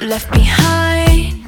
left behind.